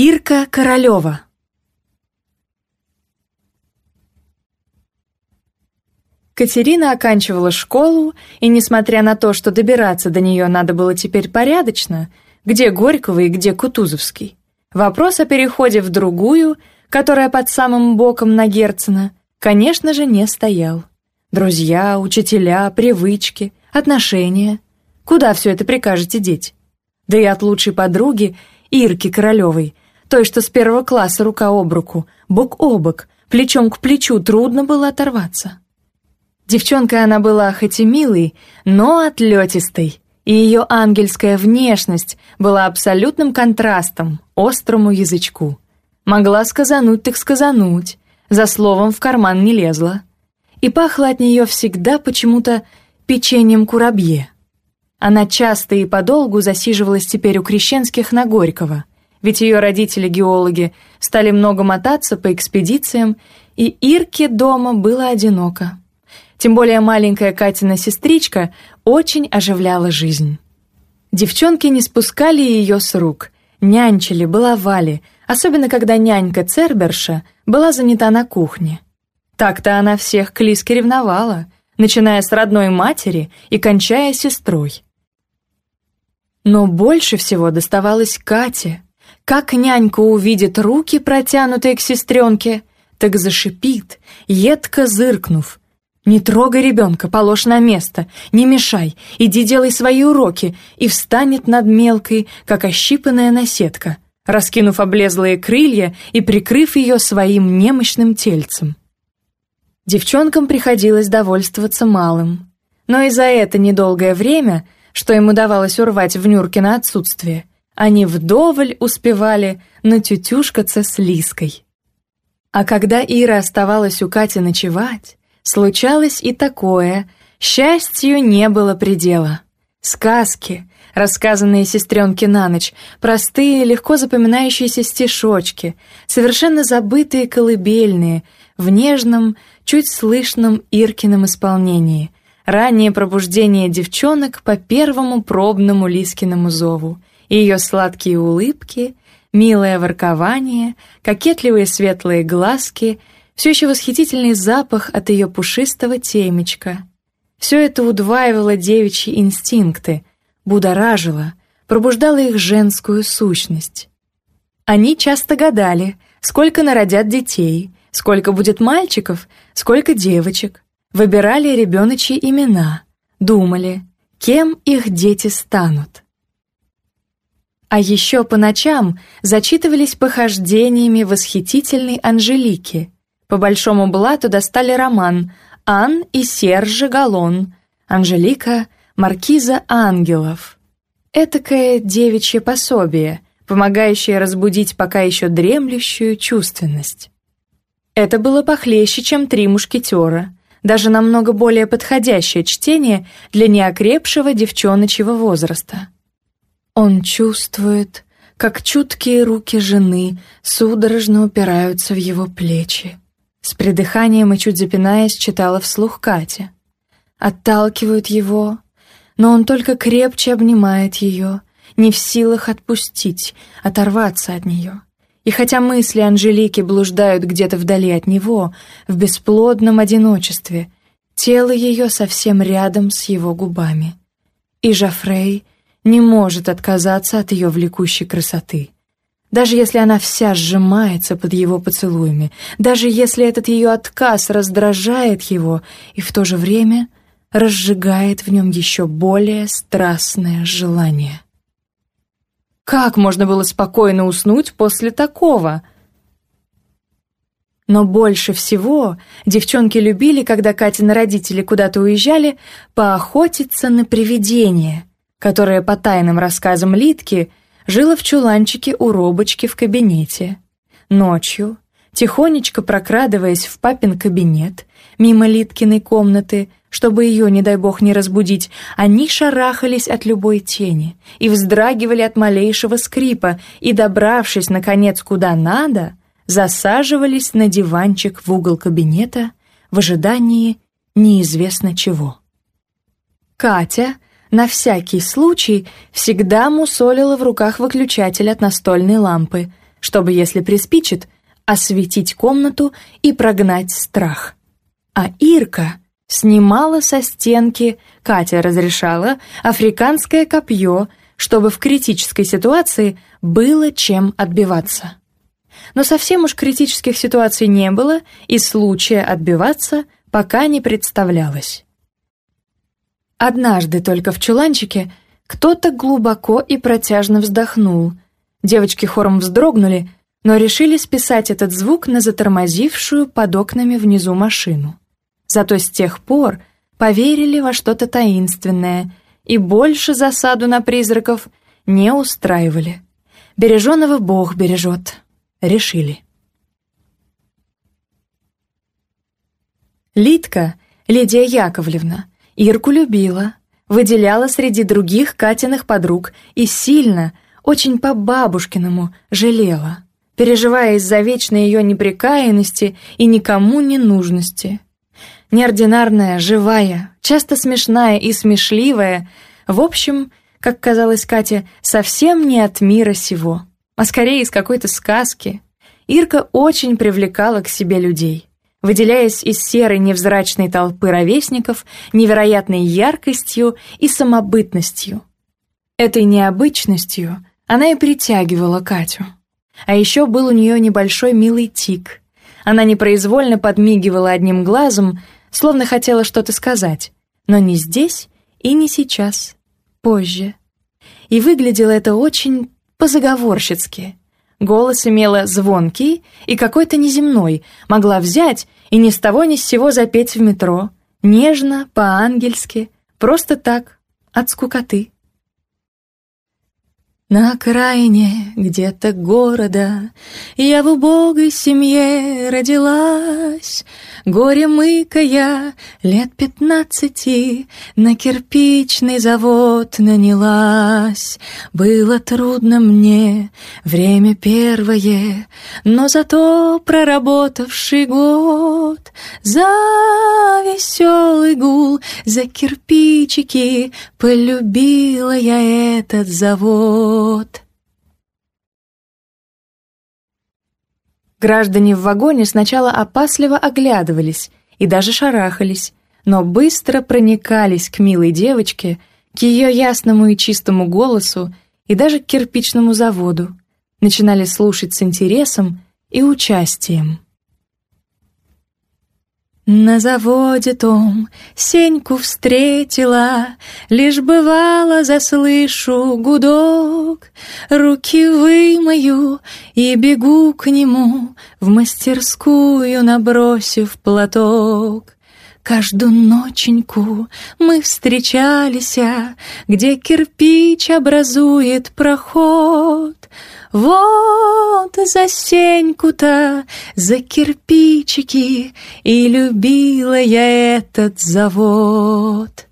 Ирка Королева Катерина оканчивала школу, и, несмотря на то, что добираться до нее надо было теперь порядочно, где Горького и где Кутузовский, вопрос о переходе в другую, которая под самым боком на Герцена, конечно же, не стоял. Друзья, учителя, привычки, отношения. Куда все это прикажете деть? Да и от лучшей подруги, Ирки Королевой, той, что с первого класса рука об руку, бок о бок, плечом к плечу трудно было оторваться. Девчонка она была хоть и милой, но отлетистой, и ее ангельская внешность была абсолютным контрастом острому язычку. Могла сказануть так сказануть, за словом в карман не лезла. И пахло от нее всегда почему-то печеньем курабье. Она часто и подолгу засиживалась теперь у Крещенских на Горького, ведь ее родители-геологи стали много мотаться по экспедициям, и Ирке дома было одиноко. Тем более маленькая Катина сестричка очень оживляла жизнь. Девчонки не спускали ее с рук, нянчили, баловали, особенно когда нянька Церберша была занята на кухне. Так-то она всех к Лиске ревновала, начиная с родной матери и кончая сестрой. Но больше всего доставалось Кате — как нянька увидит руки, протянутые к сестренке, так зашипит, едко зыркнув. «Не трогай ребенка, положь на место, не мешай, иди делай свои уроки» и встанет над мелкой, как ощипанная наседка, раскинув облезлые крылья и прикрыв ее своим немощным тельцем. Девчонкам приходилось довольствоваться малым. Но и за это недолгое время, что им удавалось урвать в Нюркино отсутствие – они вдоволь успевали натютюшкаться с Лиской. А когда Ира оставалась у Кати ночевать, случалось и такое, счастью не было предела. Сказки, рассказанные сестренке на ночь, простые, легко запоминающиеся стишочки, совершенно забытые колыбельные, в нежном, чуть слышном Иркином исполнении, раннее пробуждение девчонок по первому пробному Лискиному зову — ее сладкие улыбки, милое воркование, кокетливые светлые глазки, все еще восхитительный запах от ее пушистого темечка. Все это удваивало девичьи инстинкты, будоражило, пробуждало их женскую сущность. Они часто гадали, сколько народят детей, сколько будет мальчиков, сколько девочек, выбирали ребеночьи имена, думали, кем их дети станут. А еще по ночам зачитывались похождениями восхитительной Анжелики. По большому блату достали роман «Ан и Серж Галон», «Анжелика. Маркиза Ангелов». Этакое девичье пособие, помогающее разбудить пока еще дремлющую чувственность. Это было похлеще, чем «Три мушкетера», даже намного более подходящее чтение для неокрепшего девчоночьего возраста. Он чувствует, как чуткие руки жены судорожно упираются в его плечи. С придыханием и чуть запинаясь читала вслух Катя. Отталкивают его, но он только крепче обнимает ее, не в силах отпустить, оторваться от нее. И хотя мысли Анжелики блуждают где-то вдали от него, в бесплодном одиночестве, тело ее совсем рядом с его губами. И Жофрей не может отказаться от ее влекущей красоты. Даже если она вся сжимается под его поцелуями, даже если этот ее отказ раздражает его и в то же время разжигает в нем еще более страстное желание. Как можно было спокойно уснуть после такого? Но больше всего девчонки любили, когда Катины родители куда-то уезжали, поохотиться на привидения — которая по тайным рассказам Литки жила в чуланчике у Робочки в кабинете. Ночью, тихонечко прокрадываясь в папин кабинет, мимо Литкиной комнаты, чтобы ее, не дай бог, не разбудить, они шарахались от любой тени и вздрагивали от малейшего скрипа, и, добравшись, наконец, куда надо, засаживались на диванчик в угол кабинета в ожидании неизвестно чего. Катя — на всякий случай всегда мусолила в руках выключатель от настольной лампы, чтобы, если приспичит, осветить комнату и прогнать страх. А Ирка снимала со стенки, Катя разрешала, африканское копье, чтобы в критической ситуации было чем отбиваться. Но совсем уж критических ситуаций не было, и случая отбиваться пока не представлялось. Однажды только в чуланчике кто-то глубоко и протяжно вздохнул. Девочки хором вздрогнули, но решили списать этот звук на затормозившую под окнами внизу машину. Зато с тех пор поверили во что-то таинственное и больше засаду на призраков не устраивали. Береженого Бог бережет. Решили. Литка, Лидия Яковлевна, Ирку любила, выделяла среди других Катиных подруг и сильно, очень по-бабушкиному, жалела, переживая из-за вечной ее неприкаянности и никому не нужности. Неординарная, живая, часто смешная и смешливая, в общем, как казалось Кате, совсем не от мира сего, а скорее из какой-то сказки. Ирка очень привлекала к себе людей выделяясь из серой невзрачной толпы ровесников невероятной яркостью и самобытностью. Этой необычностью она и притягивала Катю. А еще был у нее небольшой милый тик. Она непроизвольно подмигивала одним глазом, словно хотела что-то сказать, но не здесь и не сейчас, позже. И выглядело это очень по заговорщицки Голос имела звонкий и какой-то неземной, могла взять и ни с того ни с сего запеть в метро, нежно, по-ангельски, просто так, от скукоты. На окраине где-то города Я в убогой семье родилась, Горе мыкая лет пятнадцати На кирпичный завод нанялась. Было трудно мне, время первое, Но зато проработавший год За веселый гул, за кирпичики Полюбила я этот завод идет. Граждане в вагоне сначала опасливо оглядывались и даже шарахались, но быстро проникались к милой девочке, к ее ясному и чистому голосу и даже к кирпичному заводу, начинали слушать с интересом и участием. На заводе том Сеньку встретила, Лишь бывало заслышу гудок, Руки вымою и бегу к нему, В мастерскую набросив платок. Каждую ноченьку мы встречались, а Где кирпич образует проход — вот за стеньку-то, за кирпичики, И любила я этот завод.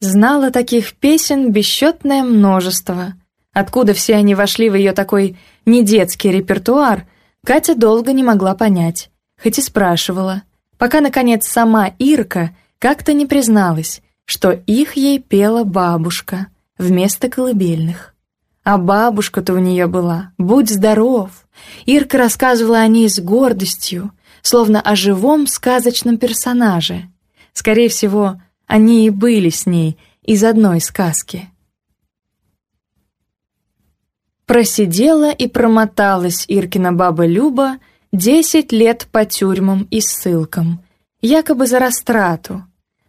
Знала таких песен бесчетное множество. Откуда все они вошли в ее такой недетский репертуар, Катя долго не могла понять, хоть и спрашивала, пока, наконец, сама Ирка как-то не призналась, что их ей пела бабушка вместо колыбельных. А бабушка-то у нее была. Будь здоров! Ирка рассказывала о ней с гордостью, словно о живом сказочном персонаже. Скорее всего, они и были с ней из одной сказки. Просидела и промоталась Иркина баба Люба десять лет по тюрьмам и ссылкам, якобы за растрату,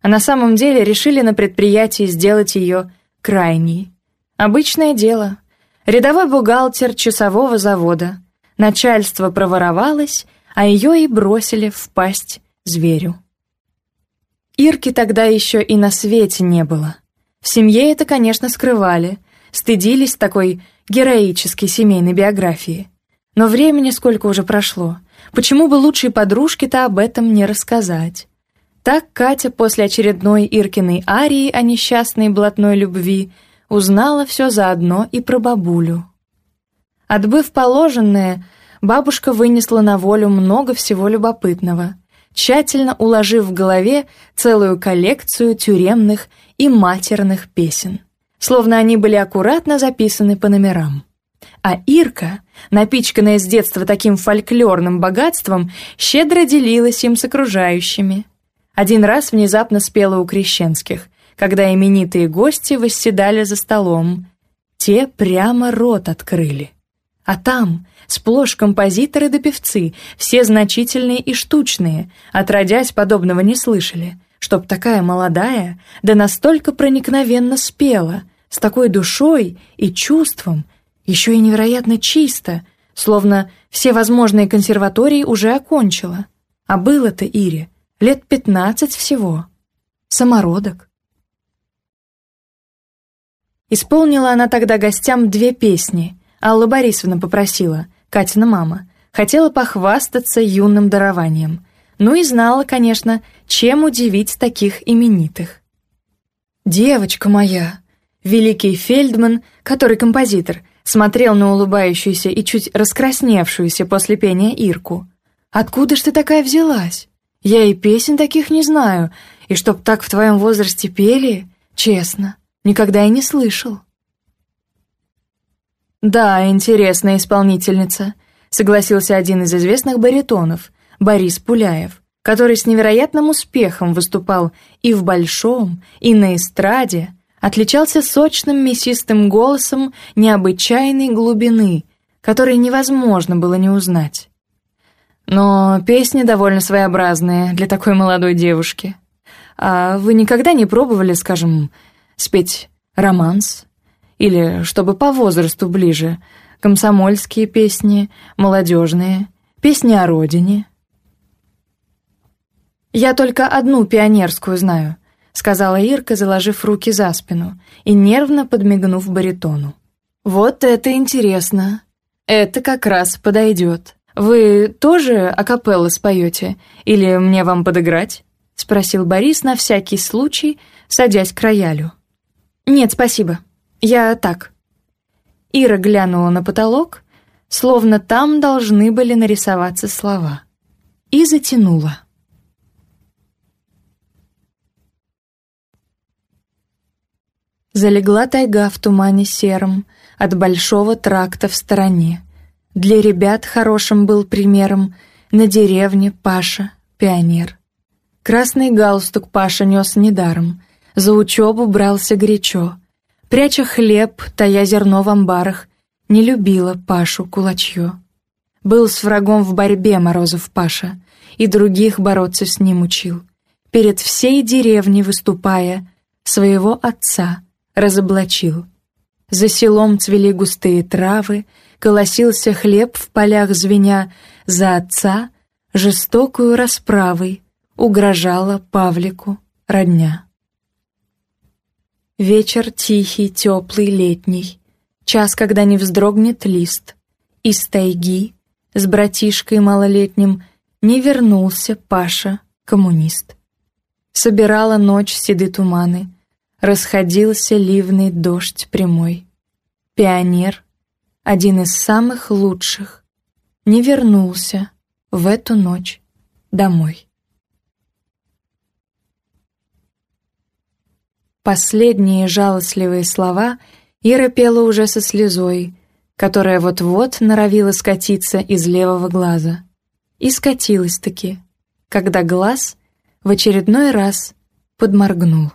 а на самом деле решили на предприятии сделать ее крайней. Обычное дело — Рядовой бухгалтер часового завода. Начальство проворовалось, а ее и бросили в пасть зверю. Ирки тогда еще и на свете не было. В семье это, конечно, скрывали, стыдились такой героической семейной биографии. Но времени сколько уже прошло, почему бы лучшей подружке-то об этом не рассказать? Так Катя после очередной Иркиной арии о несчастной блатной любви – узнала все заодно и про бабулю. Отбыв положенное, бабушка вынесла на волю много всего любопытного, тщательно уложив в голове целую коллекцию тюремных и матерных песен, словно они были аккуратно записаны по номерам. А Ирка, напичканная с детства таким фольклорным богатством, щедро делилась им с окружающими. Один раз внезапно спела у крещенских, когда именитые гости восседали за столом. Те прямо рот открыли. А там сплошь композиторы да певцы, все значительные и штучные, отродясь подобного не слышали, чтоб такая молодая, да настолько проникновенно спела, с такой душой и чувством, еще и невероятно чисто, словно все возможные консерватории уже окончила. А было-то Ире лет пятнадцать всего. Самородок. Исполнила она тогда гостям две песни. Алла Борисовна попросила, Катина мама, хотела похвастаться юным дарованием. Ну и знала, конечно, чем удивить таких именитых. «Девочка моя!» Великий Фельдман, который композитор, смотрел на улыбающуюся и чуть раскрасневшуюся после пения Ирку. «Откуда ж ты такая взялась? Я и песен таких не знаю, и чтоб так в твоем возрасте пели, честно» никогда и не слышал». «Да, интересная исполнительница», — согласился один из известных баритонов, Борис Пуляев, который с невероятным успехом выступал и в Большом, и на эстраде, отличался сочным мясистым голосом необычайной глубины, который невозможно было не узнать. Но песни довольно своеобразные для такой молодой девушки. А вы никогда не пробовали, скажем, спеть романс или, чтобы по возрасту ближе, комсомольские песни, молодежные, песни о родине. «Я только одну пионерскую знаю», — сказала Ирка, заложив руки за спину и нервно подмигнув баритону. «Вот это интересно. Это как раз подойдет. Вы тоже акапеллы споете? Или мне вам подыграть?» — спросил Борис на всякий случай, садясь к роялю. «Нет, спасибо. Я так». Ира глянула на потолок, словно там должны были нарисоваться слова, и затянула. Залегла тайга в тумане сером от большого тракта в стороне. Для ребят хорошим был примером на деревне Паша, пионер. Красный галстук Паша нес недаром — за учебу брался горячо. Пряча хлеб, тая зерно в амбарах, не любила Пашу кулачье. Был с врагом в борьбе Морозов Паша, и других бороться с ним учил. Перед всей деревней выступая, своего отца разоблачил. За селом цвели густые травы, колосился хлеб в полях звеня, за отца жестокую расправой угрожала Павлику родня. Вечер тихий, теплый, летний. Час, когда не вздрогнет лист. Из тайги с братишкой малолетним не вернулся Паша, коммунист. Собирала ночь седы туманы, расходился ливный дождь прямой. Пионер, один из самых лучших, не вернулся в эту ночь домой. Последние жалостливые слова Ира пела уже со слезой, которая вот-вот норовила скатиться из левого глаза. И скатилась-таки, когда глаз в очередной раз подморгнул.